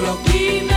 seguro aquí.